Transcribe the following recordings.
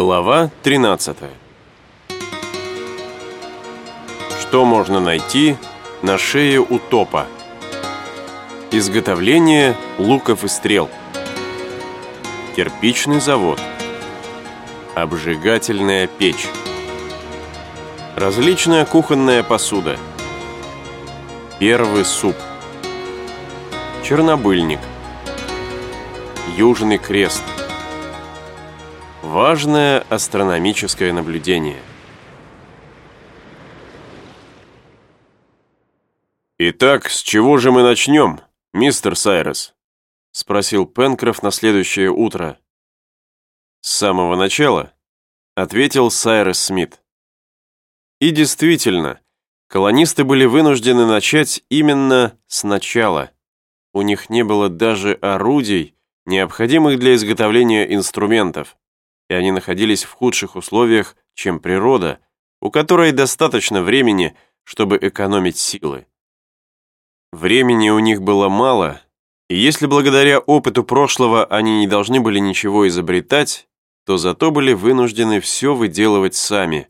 Глава 13 Что можно найти на шее у топа? Изготовление луков и стрел. Кирпичный завод. Обжигательная печь. Различная кухонная посуда. Первый суп. Чернобыльник. Южный крест – Важное астрономическое наблюдение. «Итак, с чего же мы начнем, мистер Сайрес?» — спросил Пенкроф на следующее утро. «С самого начала», — ответил Сайрес Смит. И действительно, колонисты были вынуждены начать именно сначала. У них не было даже орудий, необходимых для изготовления инструментов и они находились в худших условиях, чем природа, у которой достаточно времени, чтобы экономить силы. Времени у них было мало, и если благодаря опыту прошлого они не должны были ничего изобретать, то зато были вынуждены все выделывать сами.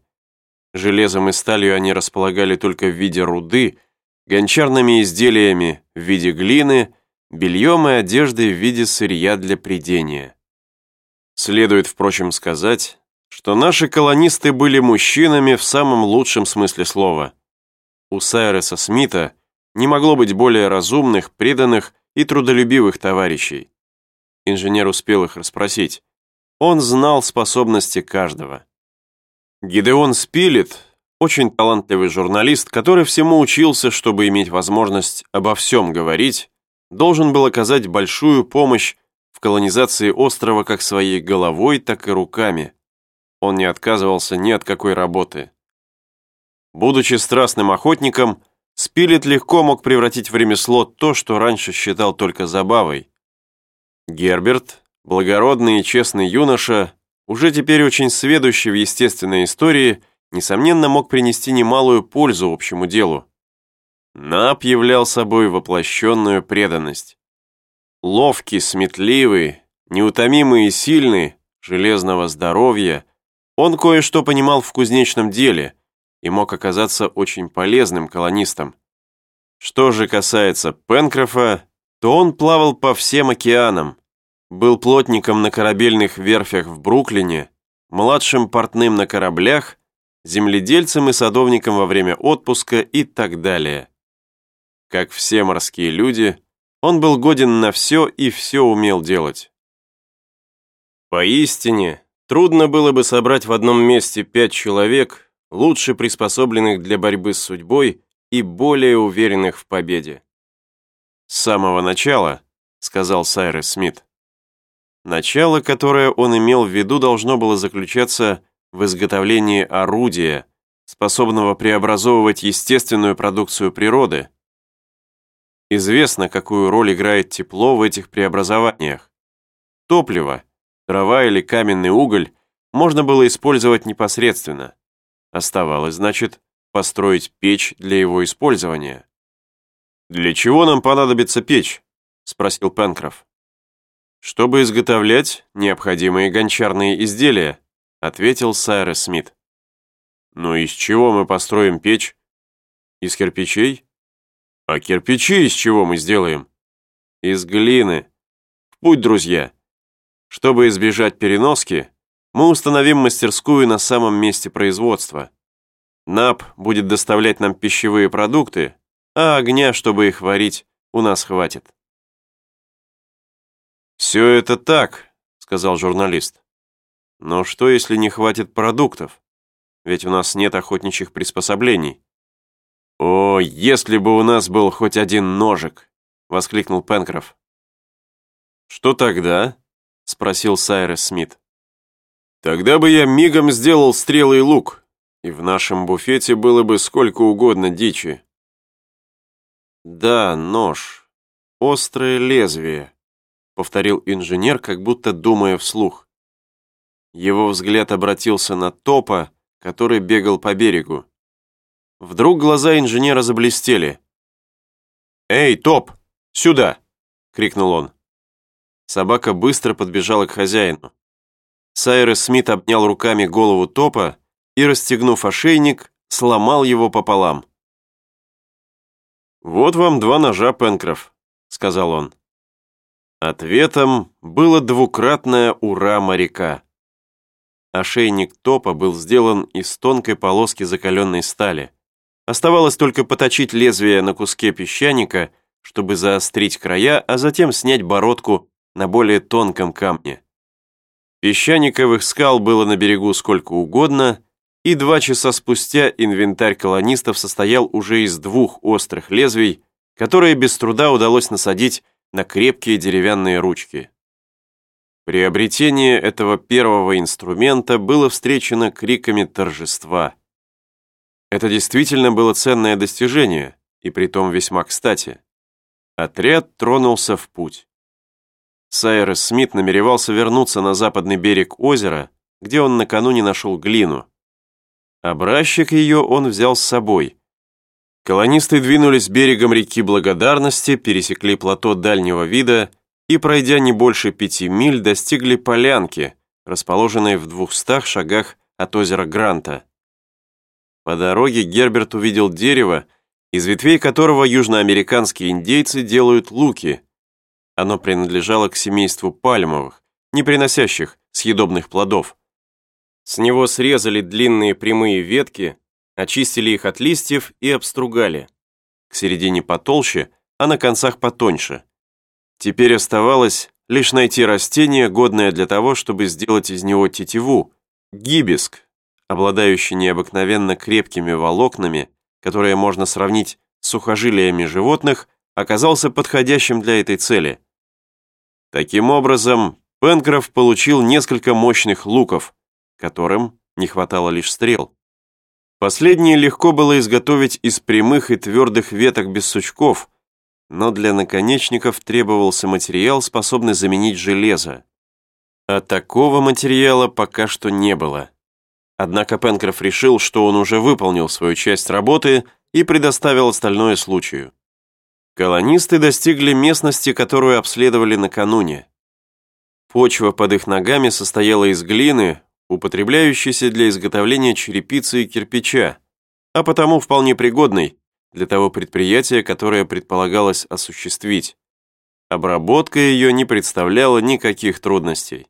Железом и сталью они располагали только в виде руды, гончарными изделиями в виде глины, бельем и одеждой в виде сырья для придения. Следует, впрочем, сказать, что наши колонисты были мужчинами в самом лучшем смысле слова. У Сайреса Смита не могло быть более разумных, преданных и трудолюбивых товарищей. Инженер успел их расспросить. Он знал способности каждого. Гидеон Спилет, очень талантливый журналист, который всему учился, чтобы иметь возможность обо всем говорить, должен был оказать большую помощь в колонизации острова как своей головой, так и руками. Он не отказывался ни от какой работы. Будучи страстным охотником, Спилет легко мог превратить в ремесло то, что раньше считал только забавой. Герберт, благородный и честный юноша, уже теперь очень сведущий в естественной истории, несомненно мог принести немалую пользу общему делу. Нап являл собой воплощенную преданность. Ловкий, сметливый, неутомимый и сильный, железного здоровья, он кое-что понимал в кузнечном деле и мог оказаться очень полезным колонистом. Что же касается Пенкрофа, то он плавал по всем океанам, был плотником на корабельных верфях в Бруклине, младшим портным на кораблях, земледельцем и садовником во время отпуска и так далее. Как все морские люди, он был годен на все и все умел делать. Поистине, трудно было бы собрать в одном месте пять человек, лучше приспособленных для борьбы с судьбой и более уверенных в победе. «С самого начала», — сказал Сайрес Смит. Начало, которое он имел в виду, должно было заключаться в изготовлении орудия, способного преобразовывать естественную продукцию природы, Известно, какую роль играет тепло в этих преобразованиях. Топливо, дрова или каменный уголь можно было использовать непосредственно. Оставалось, значит, построить печь для его использования. «Для чего нам понадобится печь?» – спросил Пенкроф. «Чтобы изготовлять необходимые гончарные изделия», – ответил Сайрес Смит. «Ну из чего мы построим печь? Из кирпичей?» А кирпичи из чего мы сделаем? Из глины. В путь, друзья. Чтобы избежать переноски, мы установим мастерскую на самом месте производства. НАП будет доставлять нам пищевые продукты, а огня, чтобы их варить, у нас хватит. «Все это так», — сказал журналист. «Но что, если не хватит продуктов? Ведь у нас нет охотничьих приспособлений». «О, если бы у нас был хоть один ножик!» — воскликнул Пенкроф. «Что тогда?» — спросил Сайрес Смит. «Тогда бы я мигом сделал стрелы и лук, и в нашем буфете было бы сколько угодно дичи». «Да, нож. Острое лезвие», — повторил инженер, как будто думая вслух. Его взгляд обратился на Топа, который бегал по берегу. Вдруг глаза инженера заблестели. «Эй, Топ, сюда!» — крикнул он. Собака быстро подбежала к хозяину. Сайрес Смит обнял руками голову топа и, расстегнув ошейник, сломал его пополам. «Вот вам два ножа, Пенкроф», — сказал он. Ответом было двукратное «Ура!» моряка. Ошейник топа был сделан из тонкой полоски закаленной стали. Оставалось только поточить лезвие на куске песчаника, чтобы заострить края, а затем снять бородку на более тонком камне. Песчаниковых скал было на берегу сколько угодно, и два часа спустя инвентарь колонистов состоял уже из двух острых лезвий, которые без труда удалось насадить на крепкие деревянные ручки. Приобретение этого первого инструмента было встречено криками торжества. Это действительно было ценное достижение, и притом весьма кстати. Отряд тронулся в путь. Сайрес Смит намеревался вернуться на западный берег озера, где он накануне нашел глину. Образчик ее он взял с собой, Колонисты двинулись берегом реки Благодарности, пересекли плато дальнего вида и, пройдя не больше пяти миль, достигли полянки, расположенной в двухстах шагах от озера Гранта. По дороге Герберт увидел дерево, из ветвей которого южноамериканские индейцы делают луки. Оно принадлежало к семейству пальмовых, не приносящих съедобных плодов. С него срезали длинные прямые ветки, очистили их от листьев и обстругали. К середине потолще, а на концах потоньше. Теперь оставалось лишь найти растение, годное для того, чтобы сделать из него тетиву, гибиск, обладающий необыкновенно крепкими волокнами, которые можно сравнить с сухожилиями животных, оказался подходящим для этой цели. Таким образом, Пенкроф получил несколько мощных луков, которым не хватало лишь стрел. Последние легко было изготовить из прямых и твердых веток без сучков, но для наконечников требовался материал, способный заменить железо. А такого материала пока что не было. Однако Пенкроф решил, что он уже выполнил свою часть работы и предоставил остальное случаю. Колонисты достигли местности, которую обследовали накануне. Почва под их ногами состояла из глины, употребляющийся для изготовления черепицы и кирпича, а потому вполне пригодный для того предприятия, которое предполагалось осуществить. Обработка ее не представляла никаких трудностей.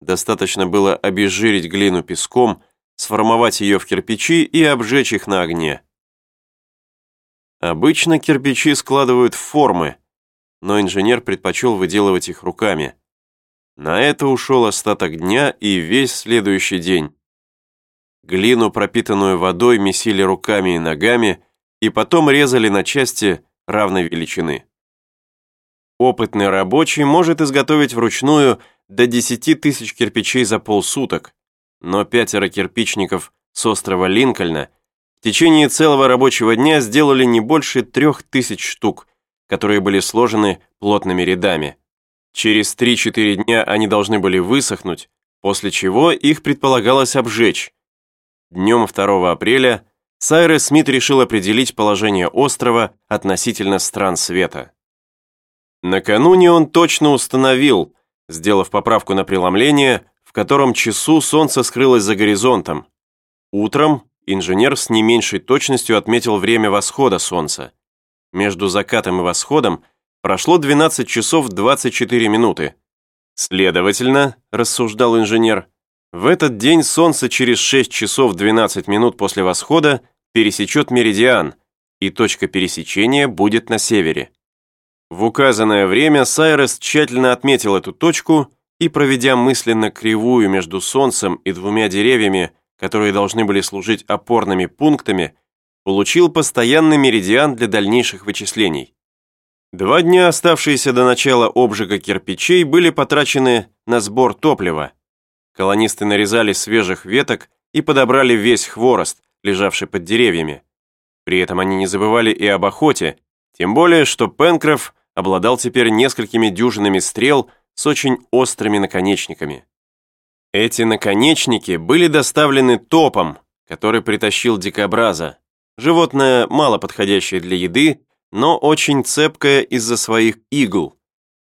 Достаточно было обезжирить глину песком, сформовать ее в кирпичи и обжечь их на огне. Обычно кирпичи складывают в формы, но инженер предпочел выделывать их руками. На это ушел остаток дня и весь следующий день. Глину, пропитанную водой, месили руками и ногами, и потом резали на части равной величины. Опытный рабочий может изготовить вручную до 10 тысяч кирпичей за полсуток, но пятеро кирпичников с острова Линкольна в течение целого рабочего дня сделали не больше трех тысяч штук, которые были сложены плотными рядами. Через 3-4 дня они должны были высохнуть, после чего их предполагалось обжечь. Днем 2 апреля Сайрес Смит решил определить положение острова относительно стран света. Накануне он точно установил, сделав поправку на преломление, в котором часу солнце скрылось за горизонтом. Утром инженер с не меньшей точностью отметил время восхода солнца. Между закатом и восходом Прошло 12 часов 24 минуты. Следовательно, рассуждал инженер, в этот день Солнце через 6 часов 12 минут после восхода пересечет меридиан, и точка пересечения будет на севере. В указанное время Сайрес тщательно отметил эту точку и, проведя мысленно кривую между Солнцем и двумя деревьями, которые должны были служить опорными пунктами, получил постоянный меридиан для дальнейших вычислений. Два дня, оставшиеся до начала обжига кирпичей, были потрачены на сбор топлива. Колонисты нарезали свежих веток и подобрали весь хворост, лежавший под деревьями. При этом они не забывали и об охоте, тем более, что Пенкроф обладал теперь несколькими дюжинами стрел с очень острыми наконечниками. Эти наконечники были доставлены топом, который притащил дикобраза, животное, мало подходящее для еды, но очень цепкая из-за своих игл.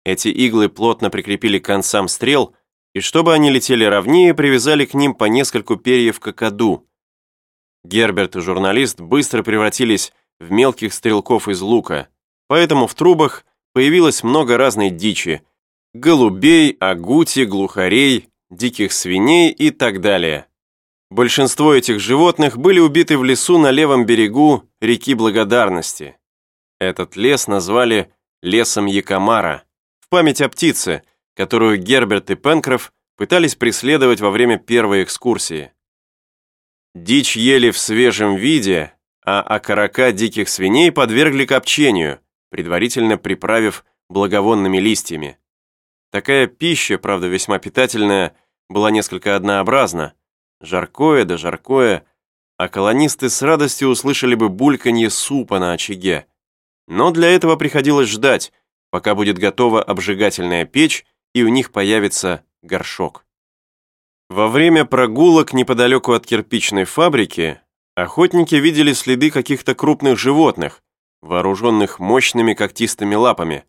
Эти иглы плотно прикрепили к концам стрел, и чтобы они летели ровнее, привязали к ним по нескольку перьев кокоду. Герберт и журналист быстро превратились в мелких стрелков из лука, поэтому в трубах появилось много разной дичи – голубей, агути, глухарей, диких свиней и так далее. Большинство этих животных были убиты в лесу на левом берегу реки Благодарности. Этот лес назвали лесом Якомара, в память о птице, которую Герберт и Пенкроф пытались преследовать во время первой экскурсии. Дичь ели в свежем виде, а окорока диких свиней подвергли копчению, предварительно приправив благовонными листьями. Такая пища, правда весьма питательная, была несколько однообразна, жаркое да жаркое, а колонисты с радостью услышали бы бульканье супа на очаге. Но для этого приходилось ждать, пока будет готова обжигательная печь и у них появится горшок. Во время прогулок неподалеку от кирпичной фабрики охотники видели следы каких-то крупных животных, вооруженных мощными когтистыми лапами,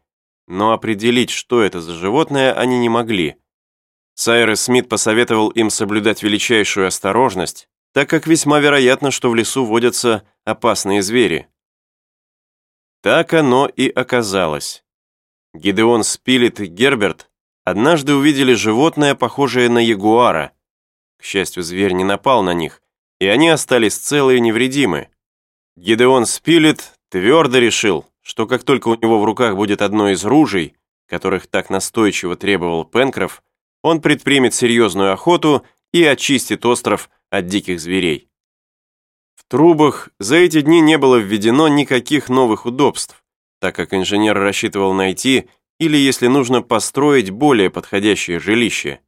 но определить, что это за животное, они не могли. Сайрес Смит посоветовал им соблюдать величайшую осторожность, так как весьма вероятно, что в лесу водятся опасные звери. Так оно и оказалось. Гидеон Спилет и Герберт однажды увидели животное, похожее на ягуара. К счастью, зверь не напал на них, и они остались целы и невредимы. Гидеон Спилет твердо решил, что как только у него в руках будет одно из ружей, которых так настойчиво требовал Пенкроф, он предпримет серьезную охоту и очистит остров от диких зверей. В трубах за эти дни не было введено никаких новых удобств, так как инженер рассчитывал найти или, если нужно, построить более подходящее жилище.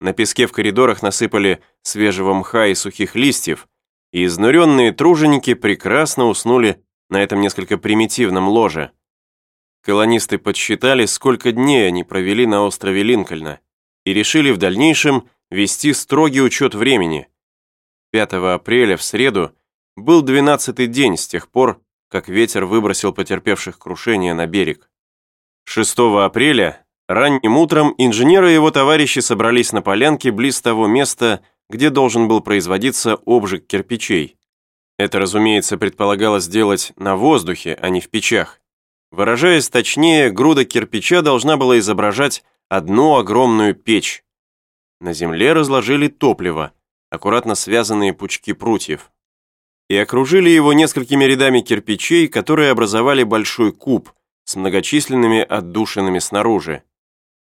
На песке в коридорах насыпали свежего мха и сухих листьев, и изнуренные труженики прекрасно уснули на этом несколько примитивном ложе. Колонисты подсчитали, сколько дней они провели на острове Линкольна и решили в дальнейшем вести строгий учет времени. 5 апреля в среду был 12-й день с тех пор, как ветер выбросил потерпевших крушение на берег. 6 апреля ранним утром инженеры и его товарищи собрались на полянке близ того места, где должен был производиться обжиг кирпичей. Это, разумеется, предполагалось сделать на воздухе, а не в печах. Выражаясь точнее, груда кирпича должна была изображать одну огромную печь. На земле разложили топливо, аккуратно связанные пучки прутьев, и окружили его несколькими рядами кирпичей, которые образовали большой куб с многочисленными отдушинами снаружи.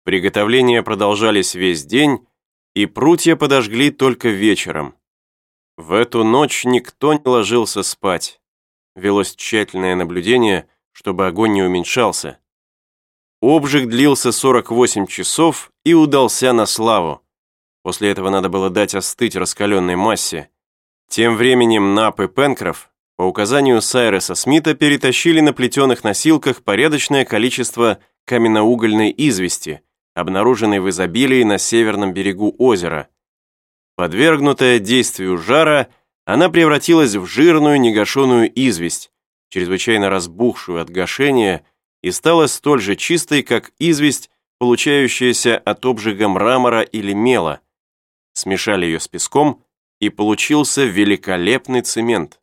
Приготовления продолжались весь день, и прутья подожгли только вечером. В эту ночь никто не ложился спать. Велось тщательное наблюдение, чтобы огонь не уменьшался. Обжиг длился 48 часов и удался на славу. После этого надо было дать остыть раскаленной массе. Тем временем Нап и Пенкроф по указанию Сайреса Смита перетащили на плетеных носилках порядочное количество каменноугольной извести, обнаруженной в изобилии на северном берегу озера. Подвергнутая действию жара, она превратилась в жирную негашенную известь, чрезвычайно разбухшую от гашения и стала столь же чистой, как известь, получающаяся от обжига мрамора или мела. Смешали ее с песком, и получился великолепный цемент.